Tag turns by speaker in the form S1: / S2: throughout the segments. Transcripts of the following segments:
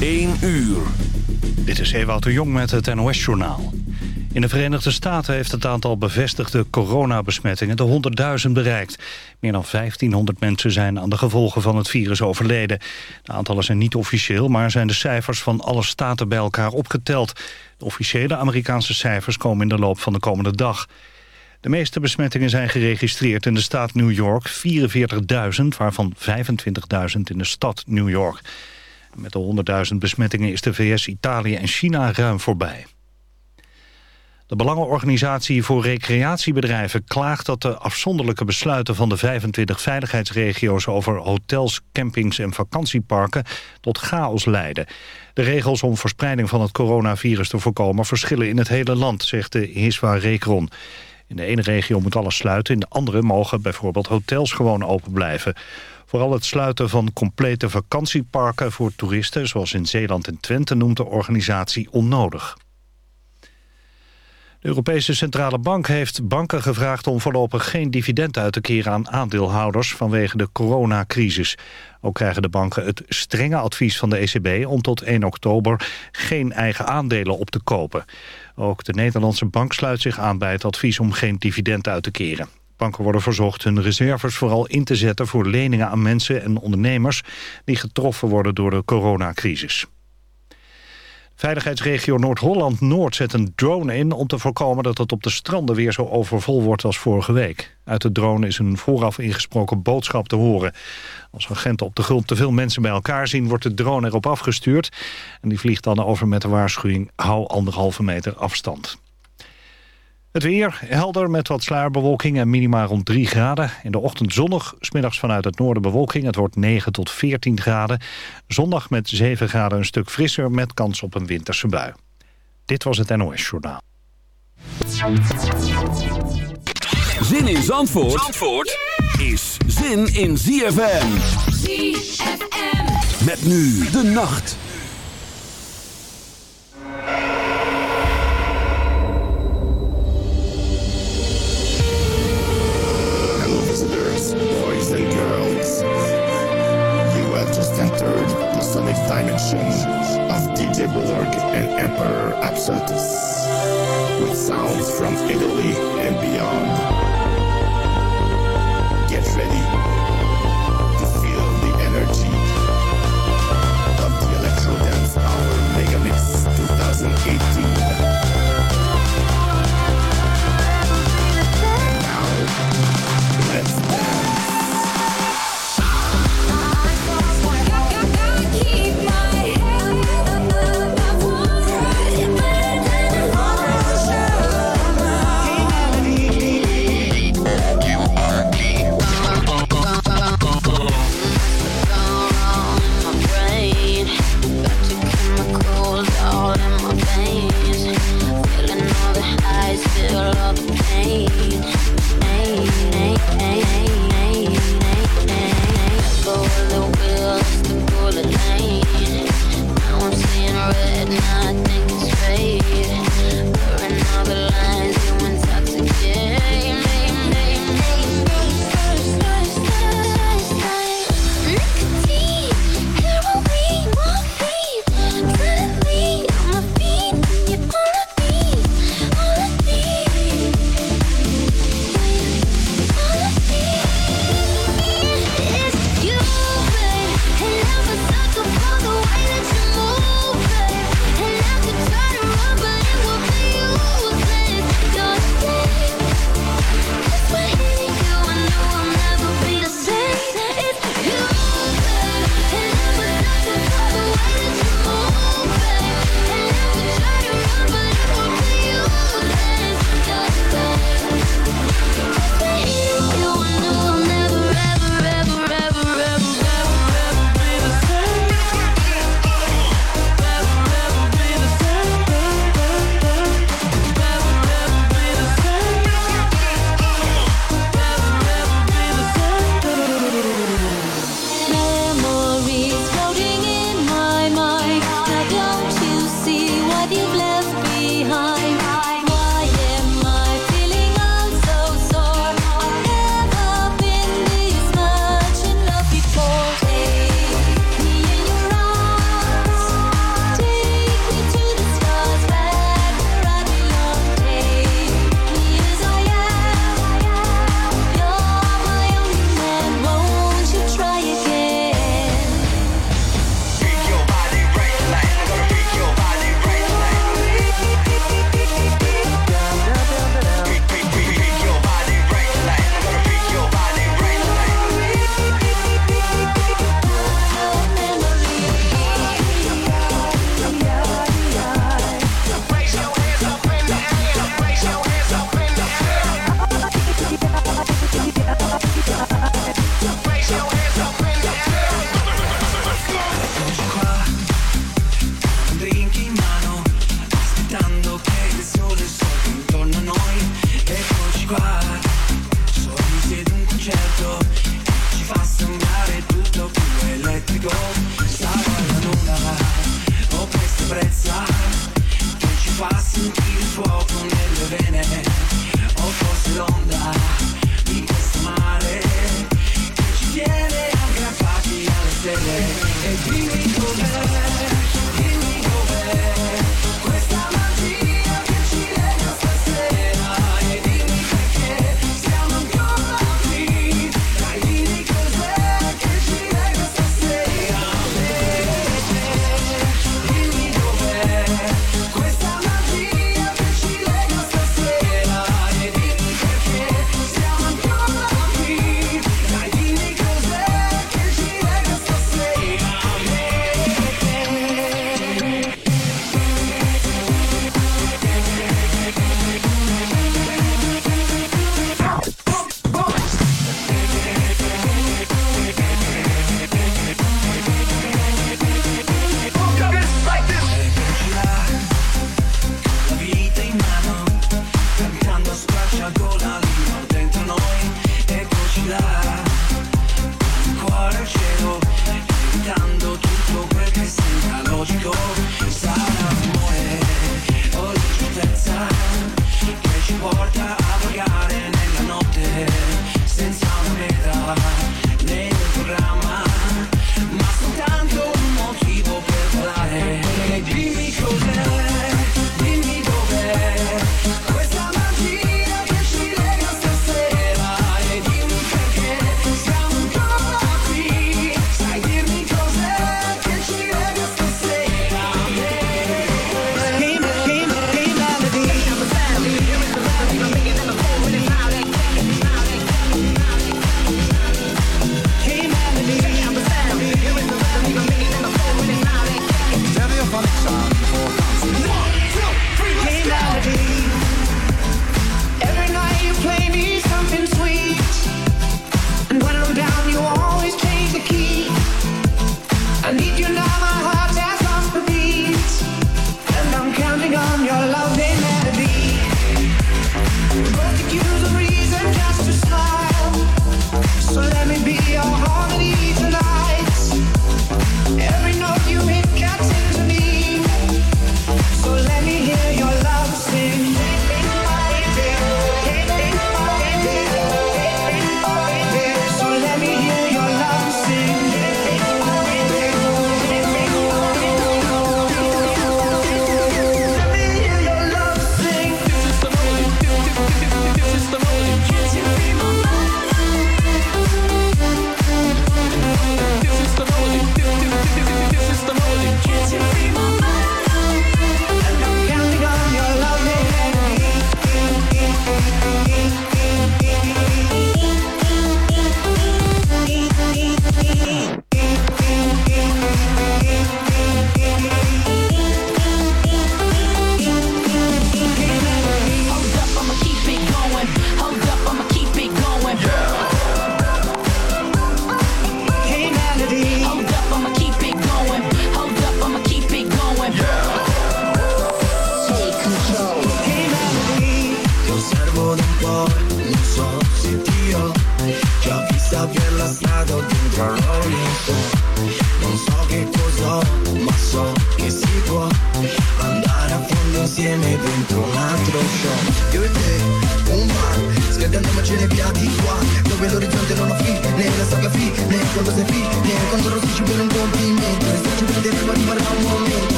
S1: 1 uur.
S2: Dit is Ewout de Jong met het NOS-journaal. In de Verenigde Staten heeft het aantal bevestigde coronabesmettingen de 100.000 bereikt. Meer dan 1500 mensen zijn aan de gevolgen van het virus overleden. De aantallen zijn niet officieel, maar zijn de cijfers van alle staten bij elkaar opgeteld. De officiële Amerikaanse cijfers komen in de loop van de komende dag. De meeste besmettingen zijn geregistreerd in de staat New York, 44.000, waarvan 25.000 in de stad New York. Met de 100.000 besmettingen is de VS, Italië en China ruim voorbij. De Belangenorganisatie voor Recreatiebedrijven klaagt dat de afzonderlijke besluiten van de 25 veiligheidsregio's over hotels, campings en vakantieparken tot chaos leiden. De regels om verspreiding van het coronavirus te voorkomen verschillen in het hele land, zegt de Hiswa Recron. In de ene regio moet alles sluiten, in de andere mogen bijvoorbeeld hotels gewoon open blijven. Vooral het sluiten van complete vakantieparken voor toeristen... zoals in Zeeland en Twente noemt de organisatie onnodig. De Europese Centrale Bank heeft banken gevraagd om voorlopig geen dividend uit te keren aan aandeelhouders vanwege de coronacrisis. Ook krijgen de banken het strenge advies van de ECB om tot 1 oktober geen eigen aandelen op te kopen. Ook de Nederlandse bank sluit zich aan bij het advies om geen dividend uit te keren. Banken worden verzocht hun reserves vooral in te zetten voor leningen aan mensen en ondernemers die getroffen worden door de coronacrisis. Veiligheidsregio Noord-Holland-Noord zet een drone in... om te voorkomen dat het op de stranden weer zo overvol wordt als vorige week. Uit de drone is een vooraf ingesproken boodschap te horen. Als agenten op de grond te veel mensen bij elkaar zien... wordt de drone erop afgestuurd. En die vliegt dan over met de waarschuwing... hou anderhalve meter afstand. Het weer helder met wat sluierbewolking en minima rond 3 graden. In de ochtend zonnig, smiddags vanuit het noorden bewolking. Het wordt 9 tot 14 graden. Zondag met 7 graden een stuk frisser met kans op een winterse bui. Dit was het NOS Journaal.
S1: Zin in Zandvoort, Zandvoort is zin in ZFM.
S3: ZFM.
S1: Met nu de nacht.
S4: The sonic dimension of DJ Borg and Emperor Absontus with sounds from Italy and beyond.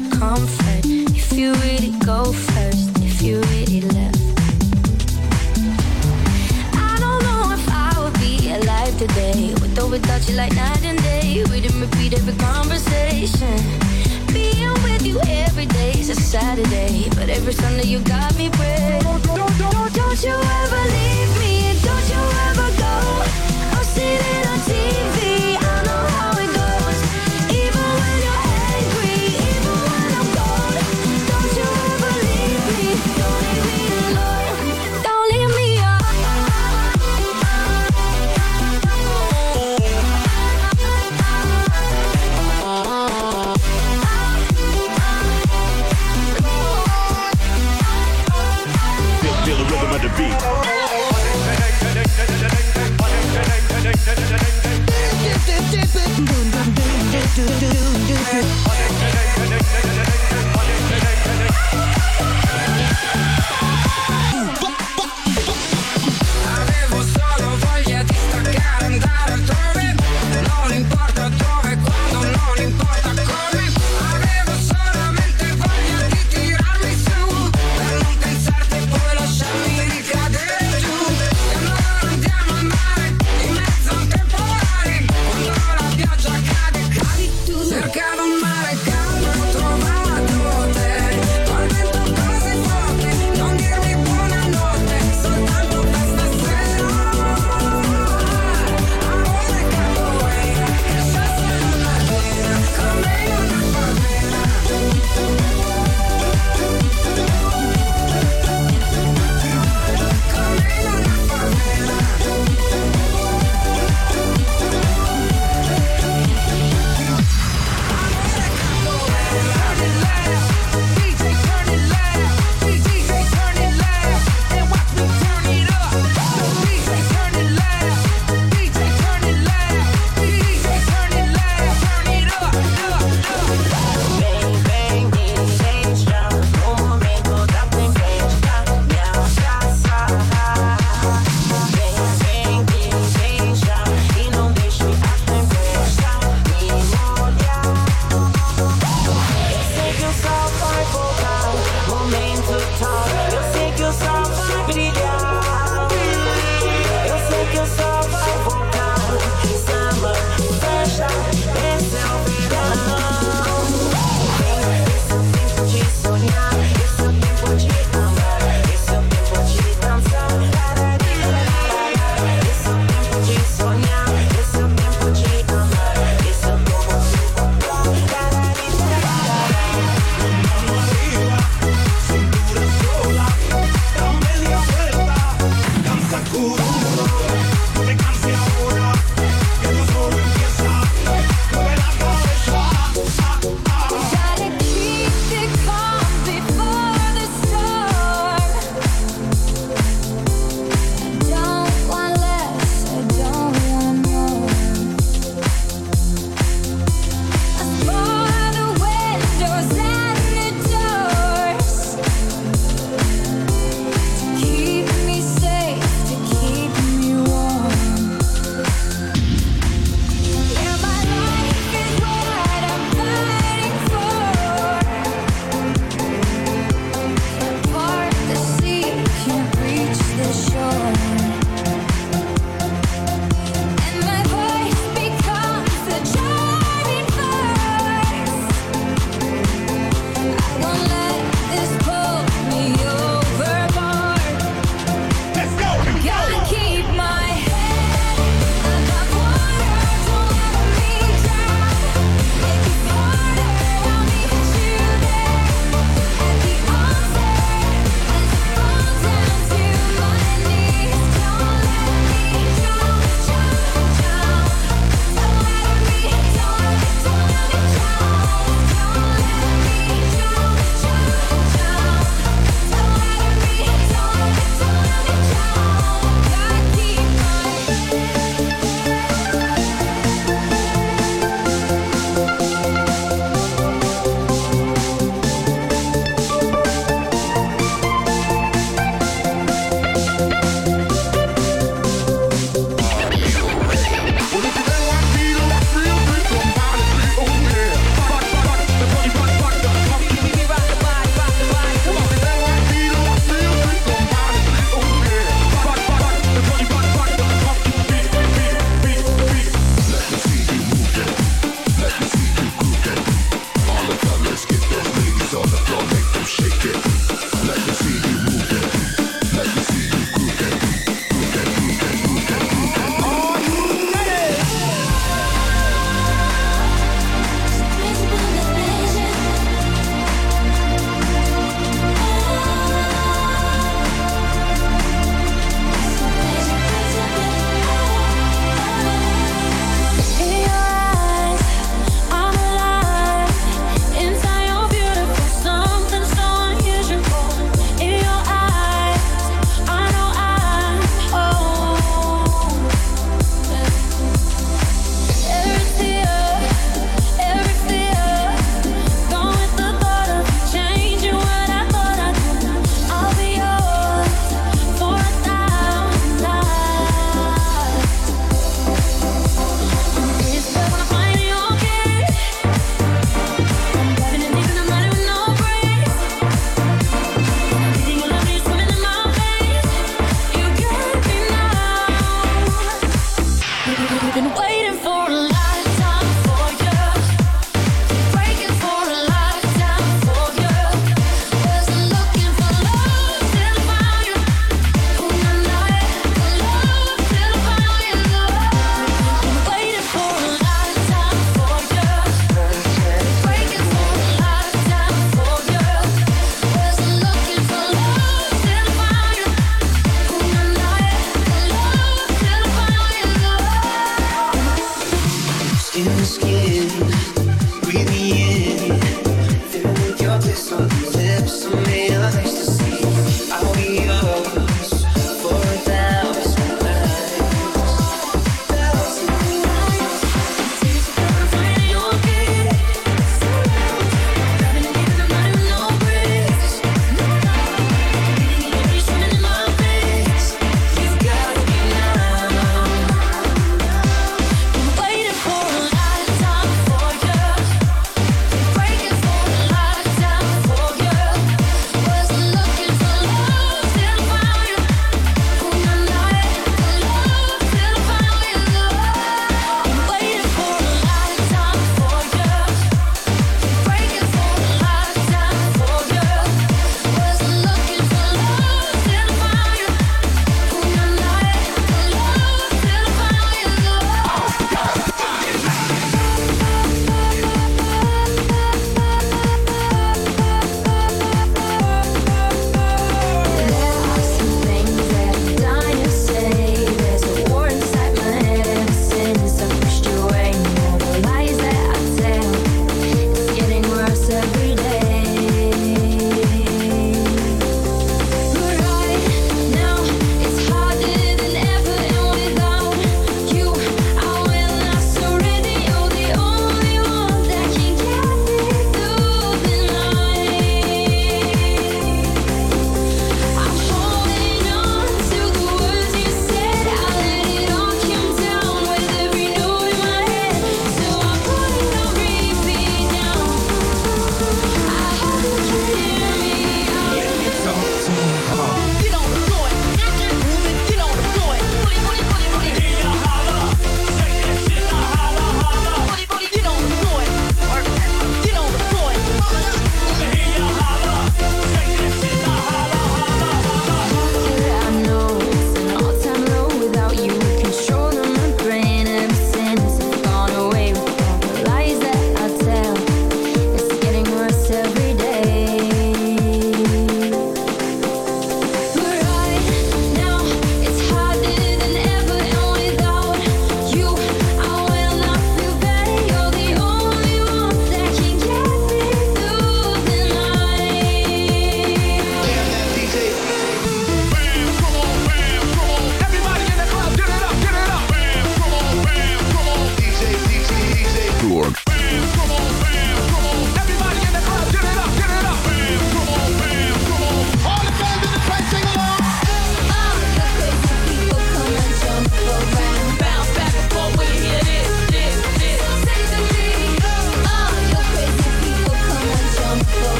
S3: your comfort if you really go first, if you really left, I don't know if I would be alive today, with or without you like night and day. We didn't repeat every conversation. Being with you every day is a Saturday, but every Sunday you got me praying. Don't, don't, don't, don't you ever leave me.
S4: do do do do. do.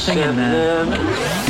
S3: singing, man.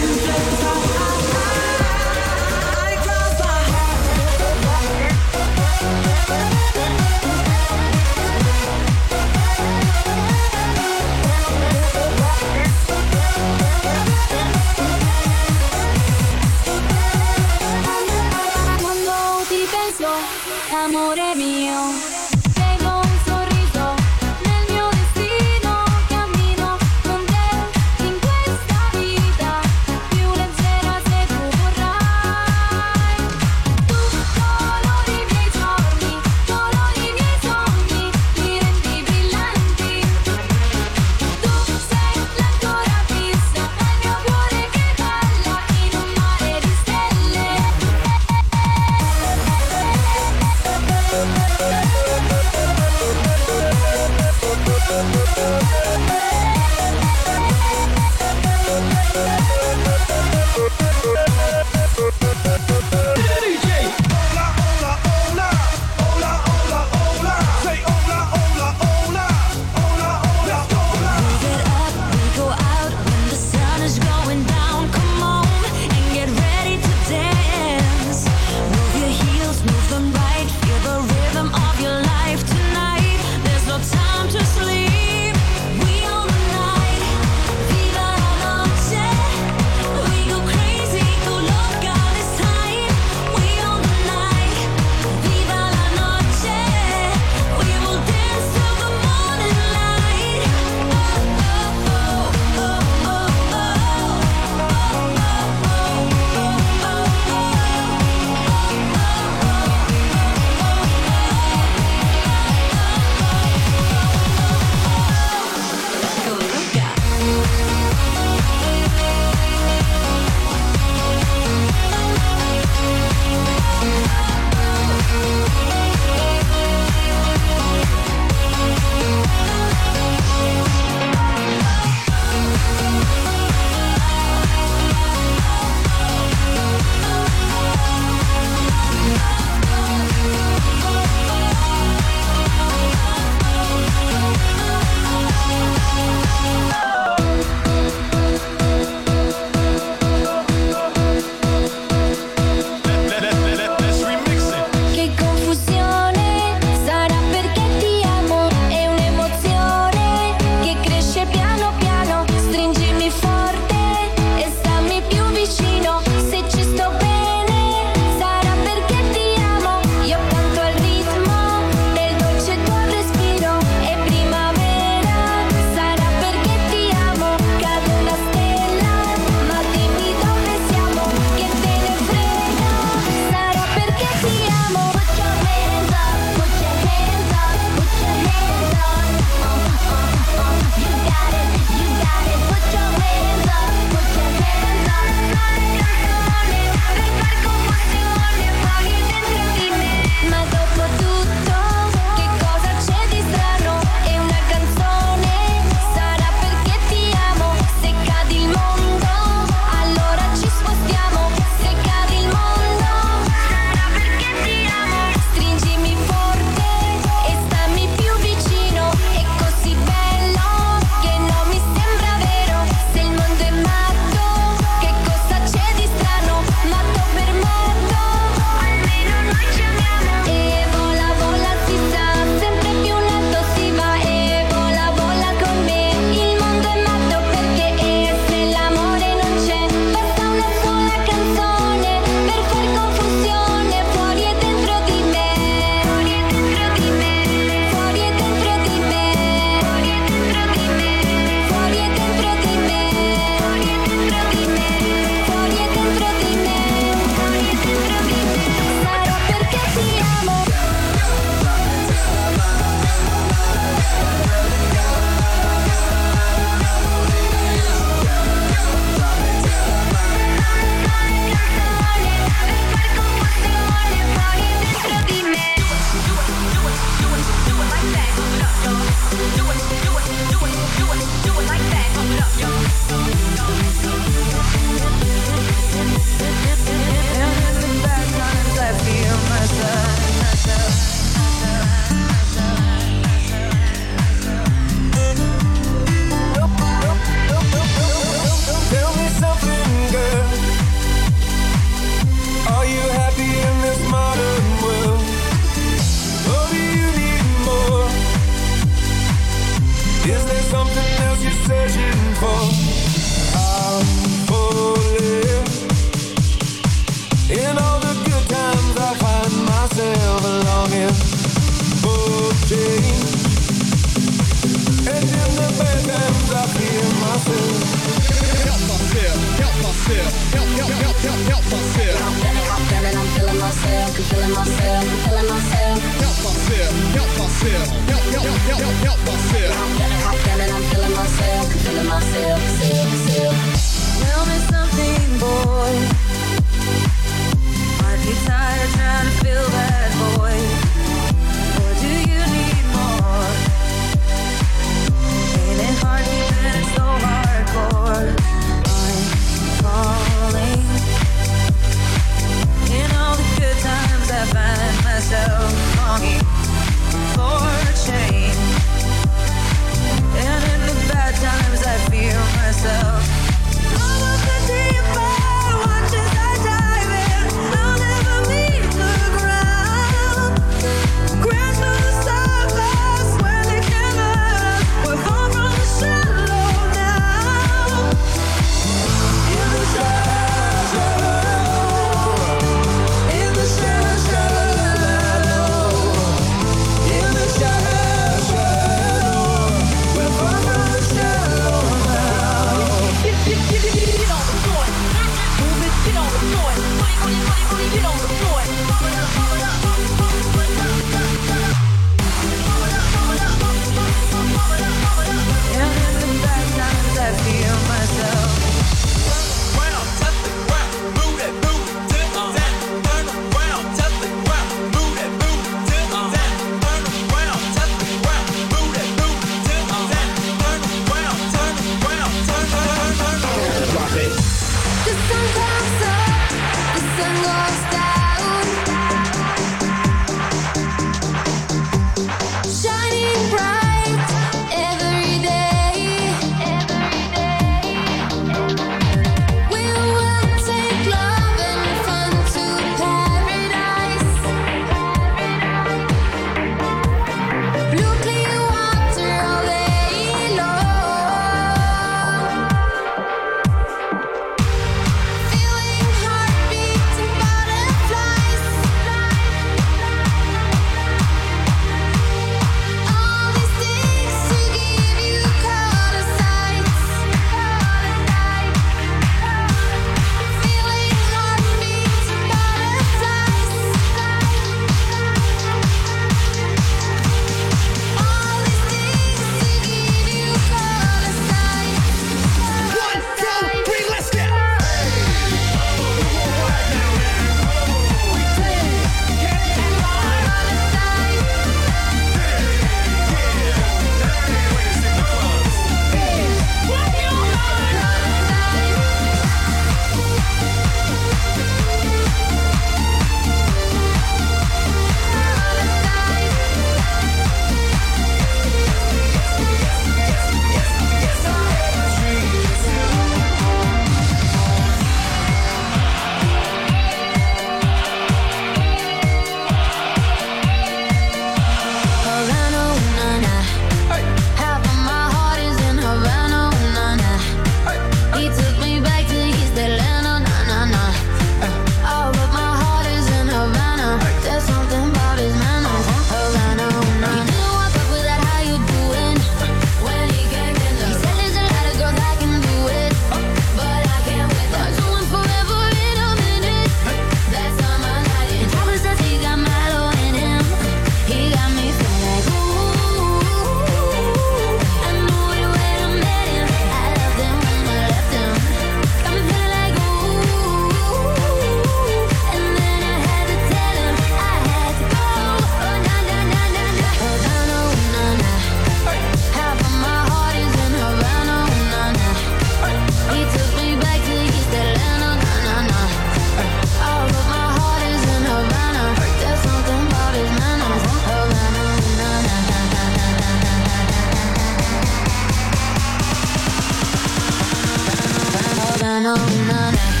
S3: na na na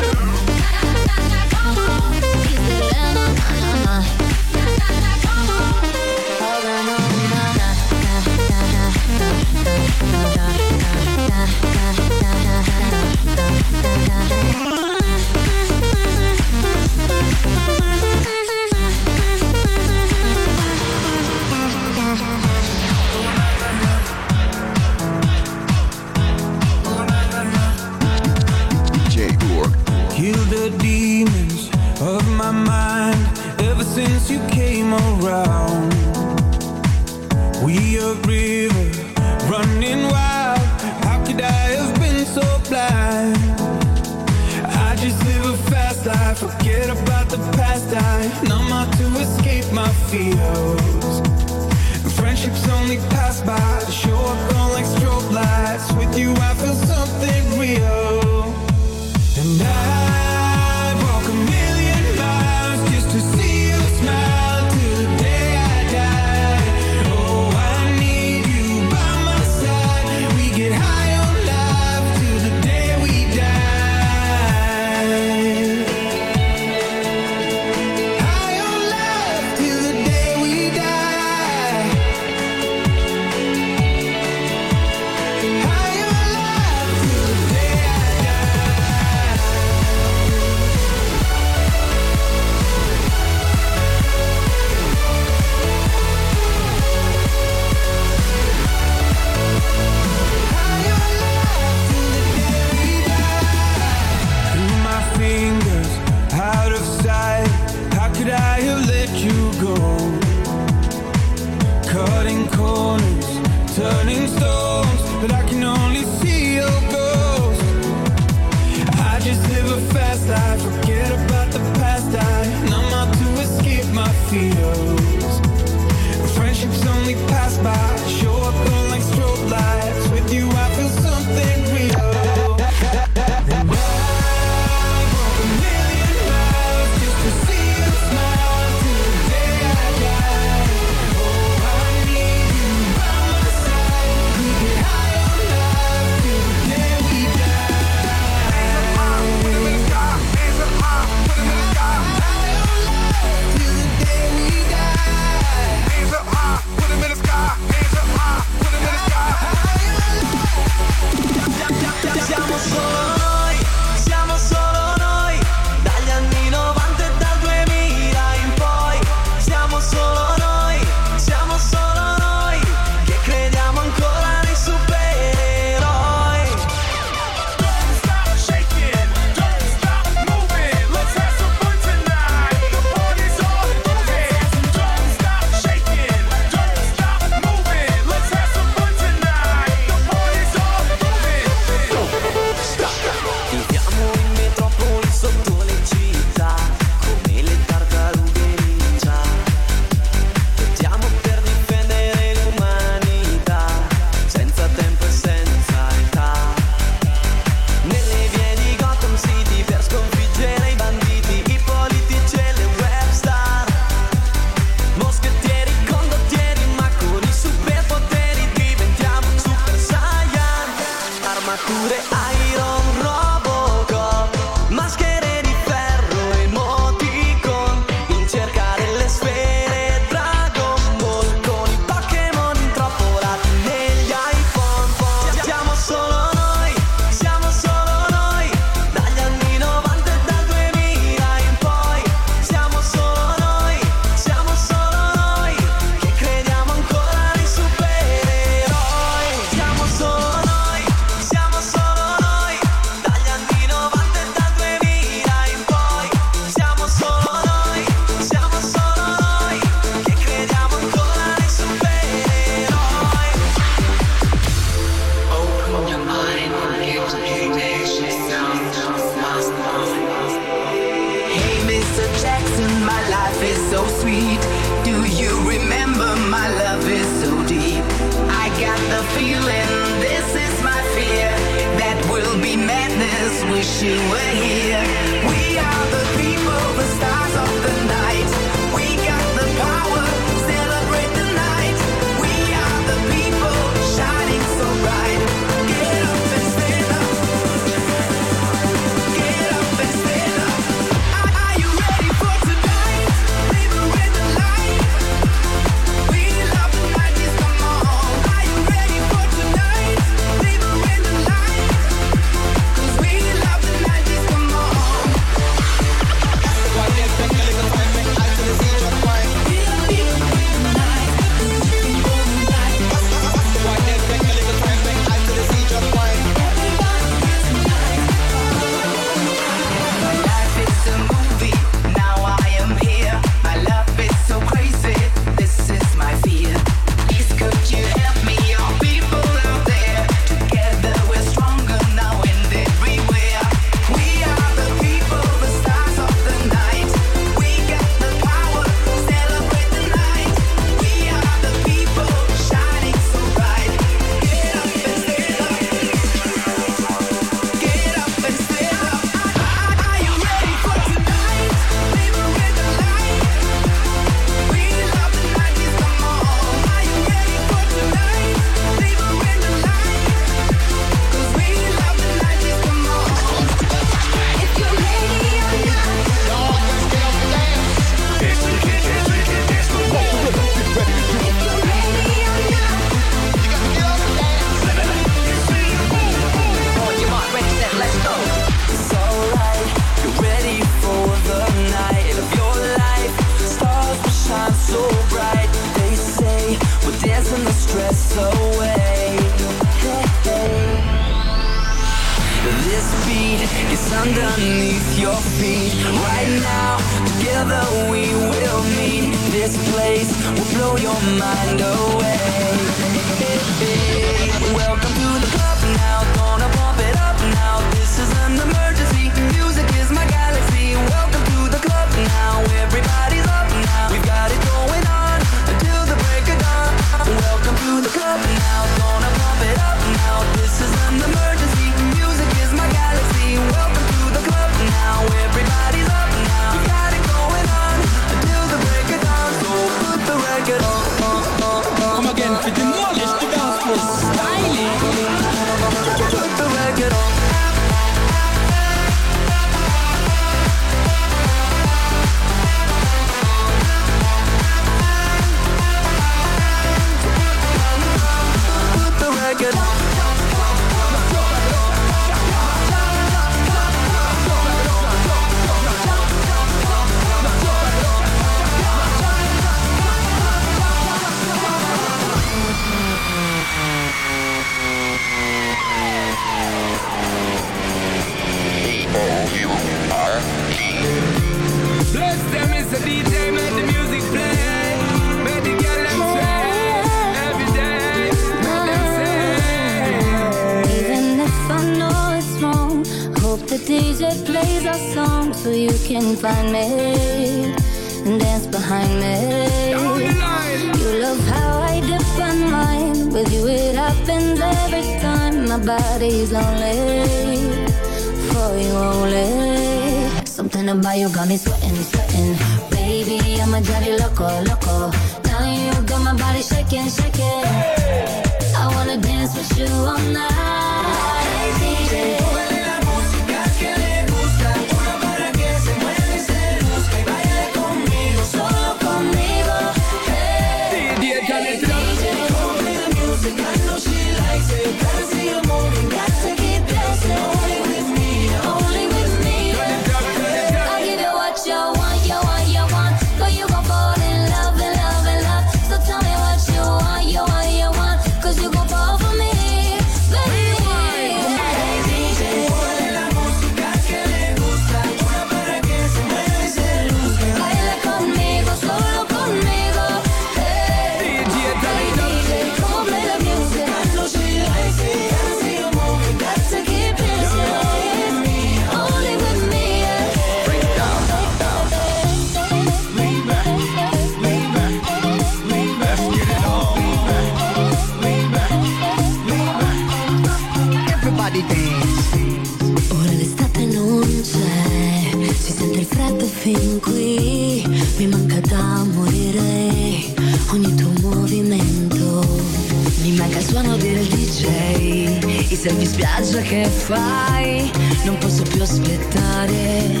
S3: Se ti spiace che fai, non posso più aspettare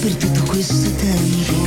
S3: per tutto questo tempo.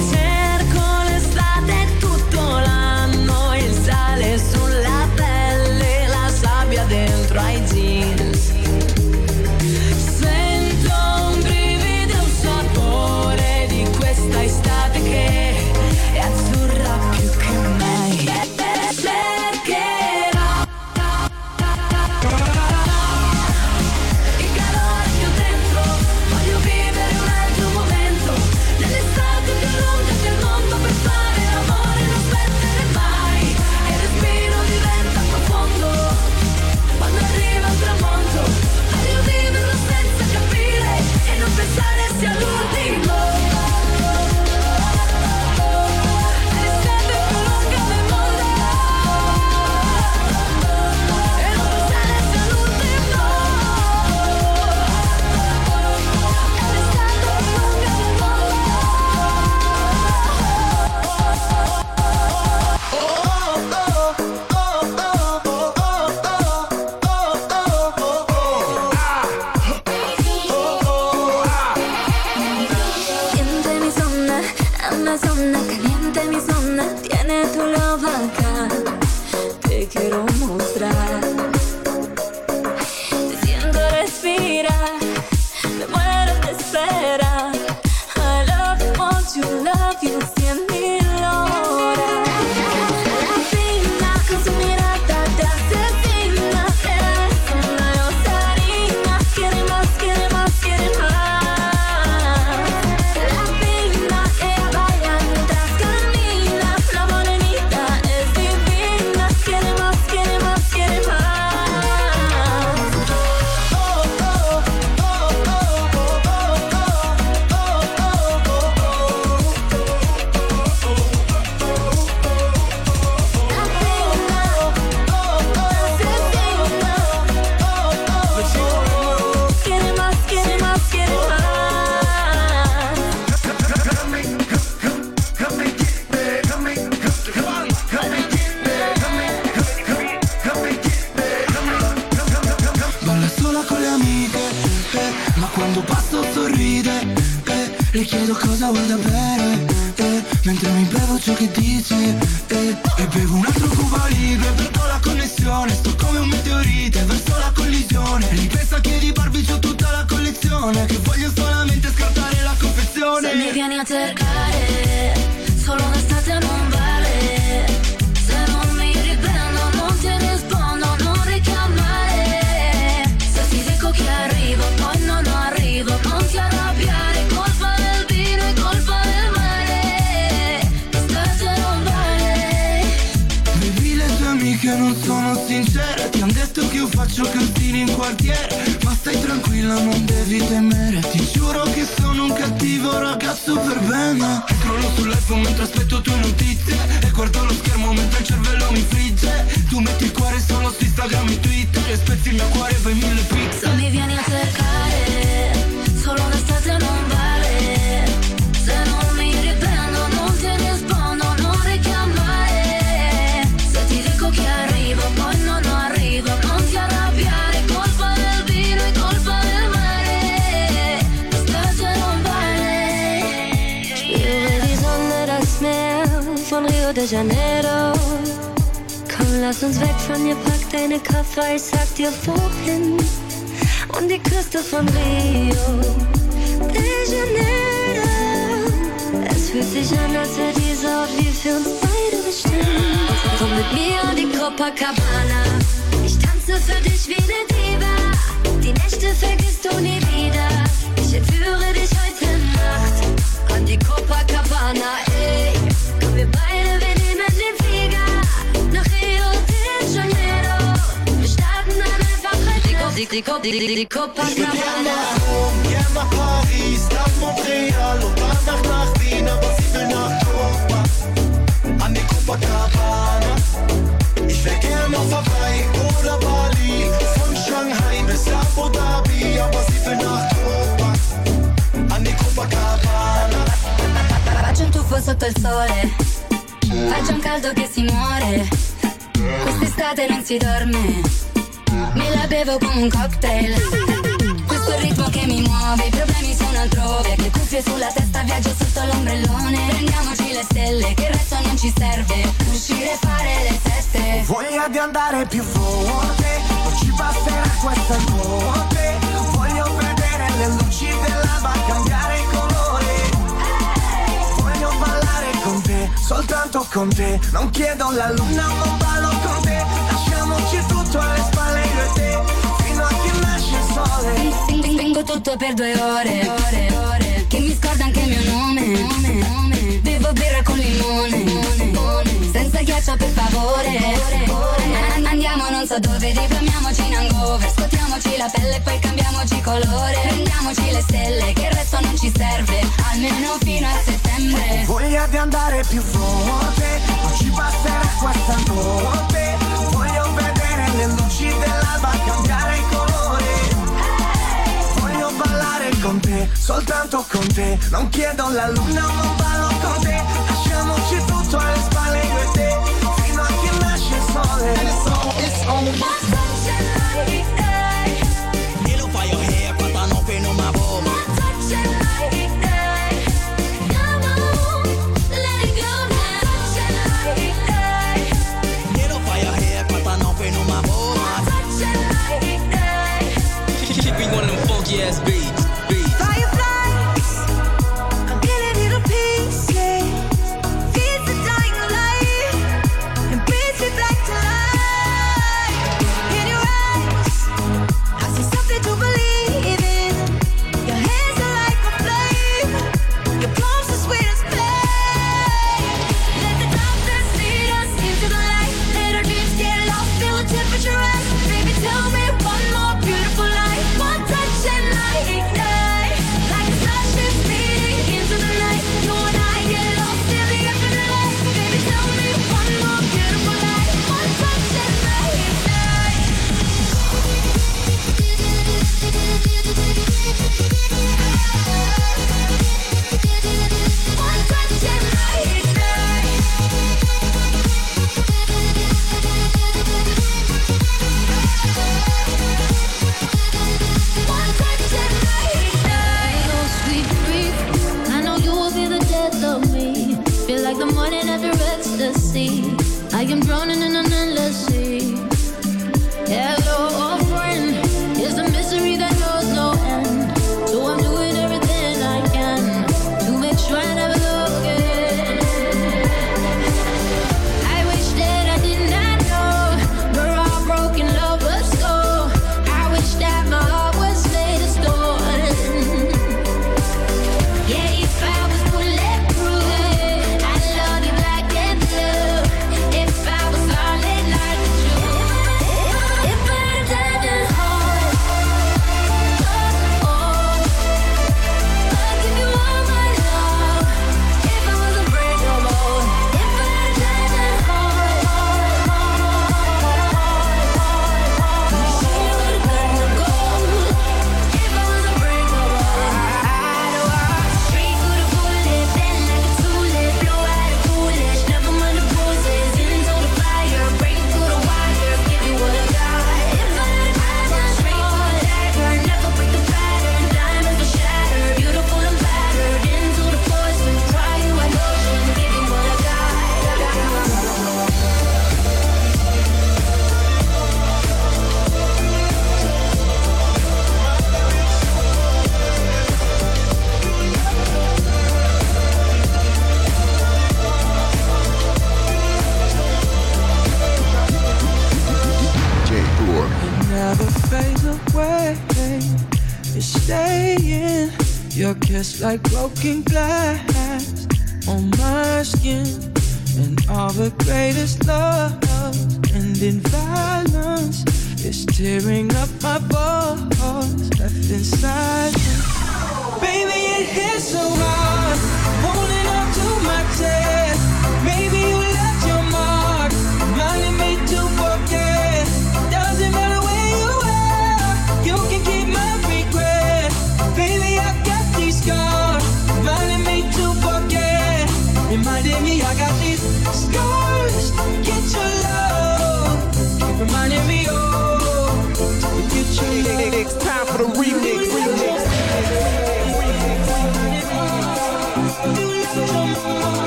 S5: Faccio casini in quartiere Ma stai tranquilla non devi temere. Ti giuro che sono un cattivo ragazzo per bene. Crollo sull'iPhone mentre aspetto tue notizie E guardo lo schermo mentre il cervello mi frigge. Tu metti il cuore solo su Instagram e Twitter E spezzi il mio cuore e fai mille pizze.
S3: Mi vieni a cercare, de Janeiro. Komm, lass uns weg von hier, pack deine Koffer, ich sag dir wohin. Und die Küste von Rio de Janeiro. Es fühlt sich an, als wäre dieser Ort wie für uns beide bestimmt. Komm mit mir an die Copacabana. Ich tanze für dich wie eine Diva. Die Nächte vergisst du nie wieder. Ich entführe dich heute Nacht an die Copacabana. Ey, komm, wir beide, wir die Copacabana.
S6: Gern nach Paris, nach Montreal und danach nach Wien, aber sie will nach Europa, an die Copacabana. Ich wär gern vorbei oder Bali, von Shanghai bis Abu Dhabi, aber sie will nach Europa, an die Copacabana.
S3: Faccio un tuffo sotto il sole, faccio un caldo che si muore. Quest'estate non si dorme, me la bevo come un cocktail. Questo è il ritmo che mi muove, i problemi sono altrove. Le cuffie sulla testa, viaggio sotto l'ombrellone. Prendiamoci le stelle, che il resto non ci serve. Uscire e fare le feste.
S5: Voglia di andare più forte Non ci basterà questa notte Voglio vedere le luci dell'alba cambiare colore Voglio ballare con te, soltanto con te Non chiedo la luna, ma ballo con te e te Fino a che nasce il sole
S3: Tengo tutto per due ore, ore, ore. Che mi scorda anche il mio nome, nome, nome. Bevo birra con limone, limone. Senza ghiaccio per favore. An- Andiamo non so dove, diplomiamoci in hangover. Scuotiamoci la pelle e poi cambiamoci colore. Prendiamoci le stelle, che il resto non ci serve. Almeno fino a settembre.
S5: Voglia di andare più forte Non ci basterà questa notte le luci dell'alba cambiare colore Voglio ballare con te, soltanto con te. Non chiedo la luna, ma ballo con te. Lasciamoci tutto alle spalle io te. Fino a che nasce il sole. It's on, it's on
S1: yes